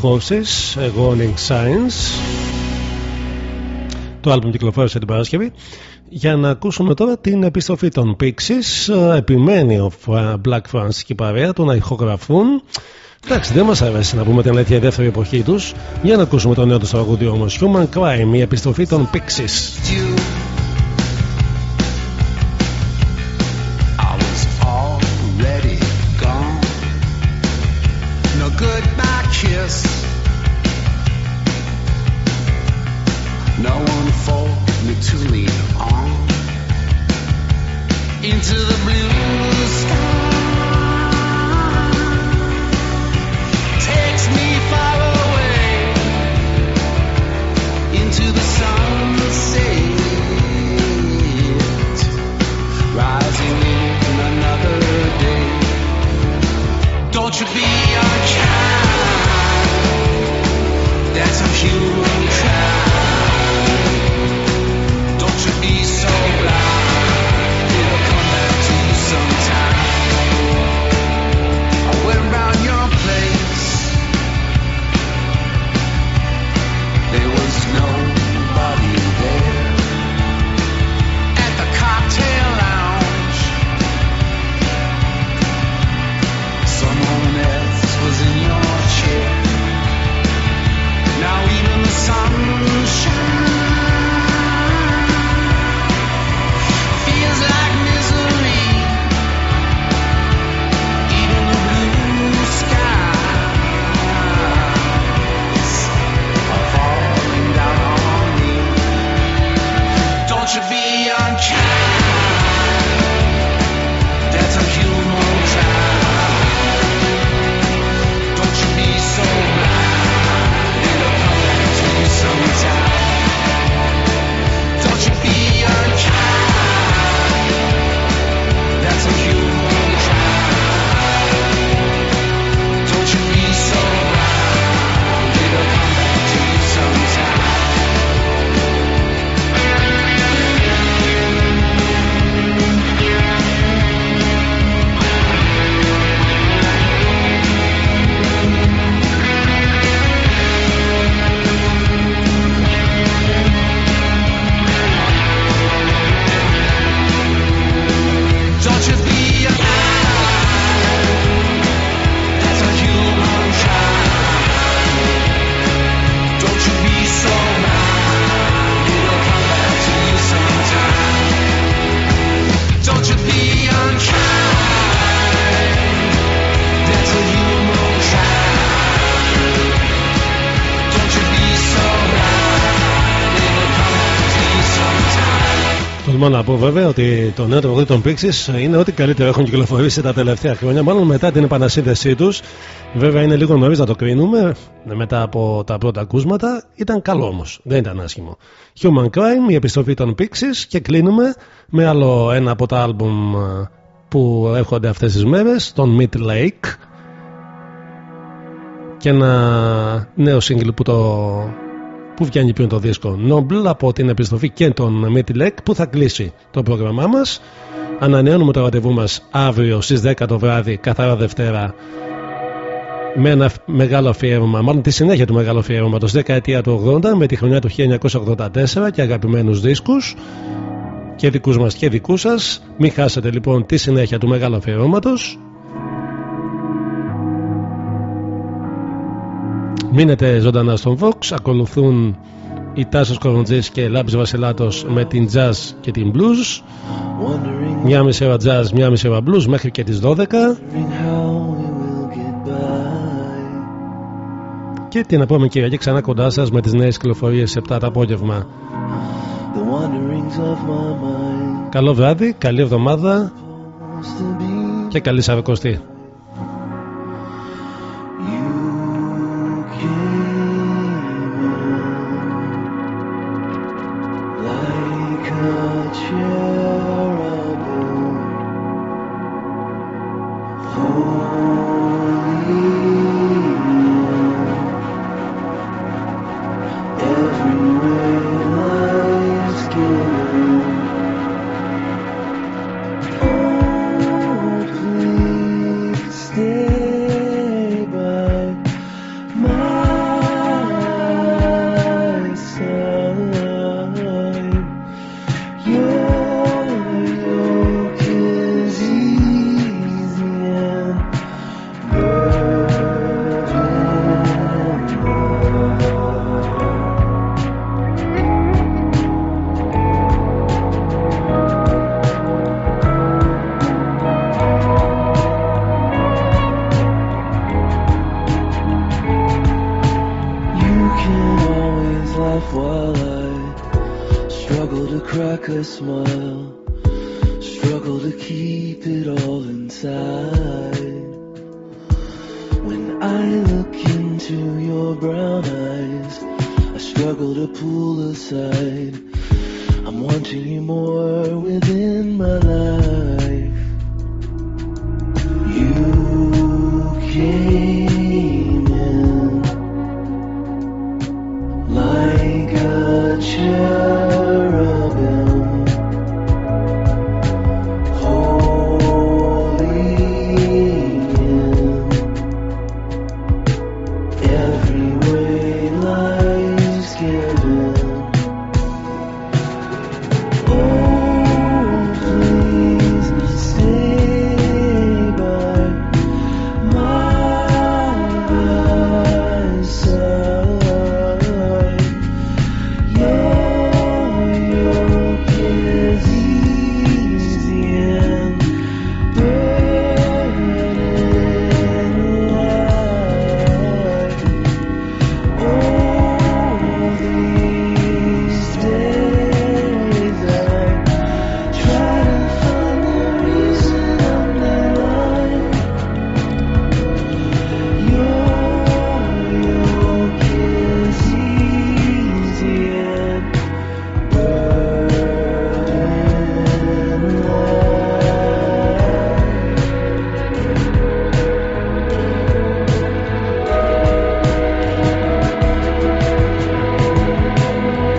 Horses, Warning Signs. Το άλμπουμ κυκλοφόρησε την Παρασκευή. Για να ακούσουμε τώρα την επιστροφή των Pixies. Ε, επιμένει ο Black Francis και η παρέα του να ηχογραφούν. Εντάξει, δεν μας αρέσει να πούμε την αλήθεια η δεύτερη εποχή τους. Για να ακούσουμε το νέο τους τραγούδι όμως. Human Crime, η επιστροφή των Pixies. No one for me to lean on into the blue sky. Takes me far away into the sunset, rising in another day. Don't you be a child. That's a human. Τολμώ να πω βέβαια ότι το νέο τραγούδι των Pixies είναι ό,τι καλύτερο έχουν κυκλοφορήσει τα τελευταία χρόνια, μάλλον μετά την επανασύνδεσή τους. Βέβαια είναι λίγο νωρίς να το κρίνουμε μετά από τα πρώτα ακούσματα. Ήταν καλό όμως, δεν ήταν άσχημο. Human Crime, η επιστροφή των Pixies και κλείνουμε με άλλο ένα από τα άλμπουμ ε, που έρχονται αυτές τις μέρες, τον Mid Lake. Και ένα νέο single που το που βγαίνει πριν το δίσκο Noble από την επιστροφή και τον Midlake που θα κλείσει το πρόγραμμά μας. Ανανεώνουμε το ραντεβού μας αύριο στις 10 το βράδυ καθαρά Δευτέρα με ένα μεγάλο αφιέρωμα, μάλλον τη συνέχεια του μεγάλου αφιέρωματος δεκαετία του 80 με τη χρονιά του 1984 και αγαπημένους δίσκους και δικούς μας και δικούς σας. Μην χάσετε λοιπόν τη συνέχεια του μεγάλου αφιερώματος Μείνετε ζωντανά στον Vox. Ακολουθούν οι Τάσος Κοροντζής και Λάμπης Βασιλάτος με την jazz και την blues. Μια μισή ώρα jazz, μια μισή ώρα blues μέχρι και τις 12. Και την επόμενη Κυριακή ξανά κοντά σας με τις νέες κυκλοφορίες 7 το απόγευμα. Καλό βράδυ, καλή εβδομάδα και καλή Σαββικοστή.